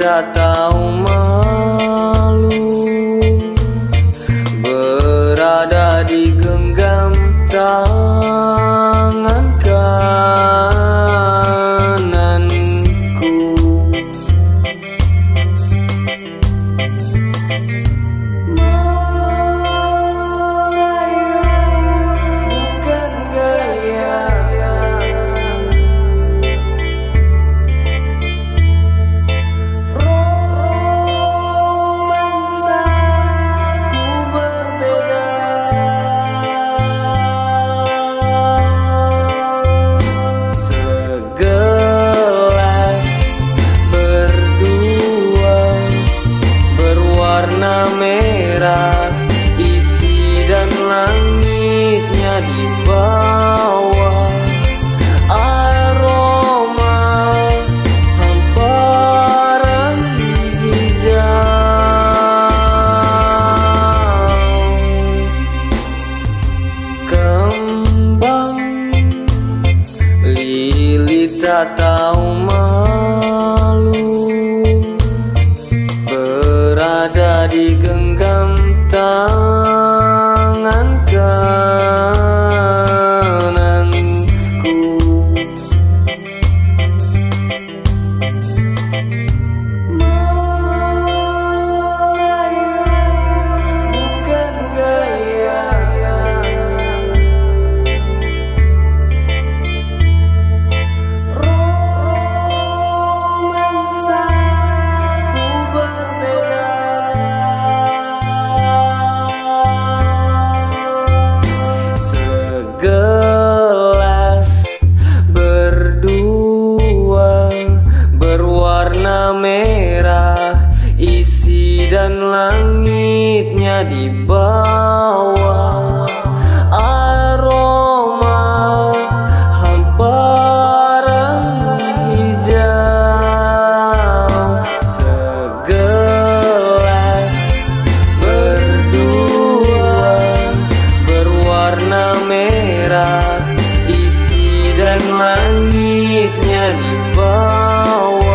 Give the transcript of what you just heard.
Tak tahu malu Berada di genggam tangan Tak tahu malu Berada di genggam tangan kau di bawah aroma hamparan hijau. Segelas berdua berwarna merah isi dan langitnya di bawah.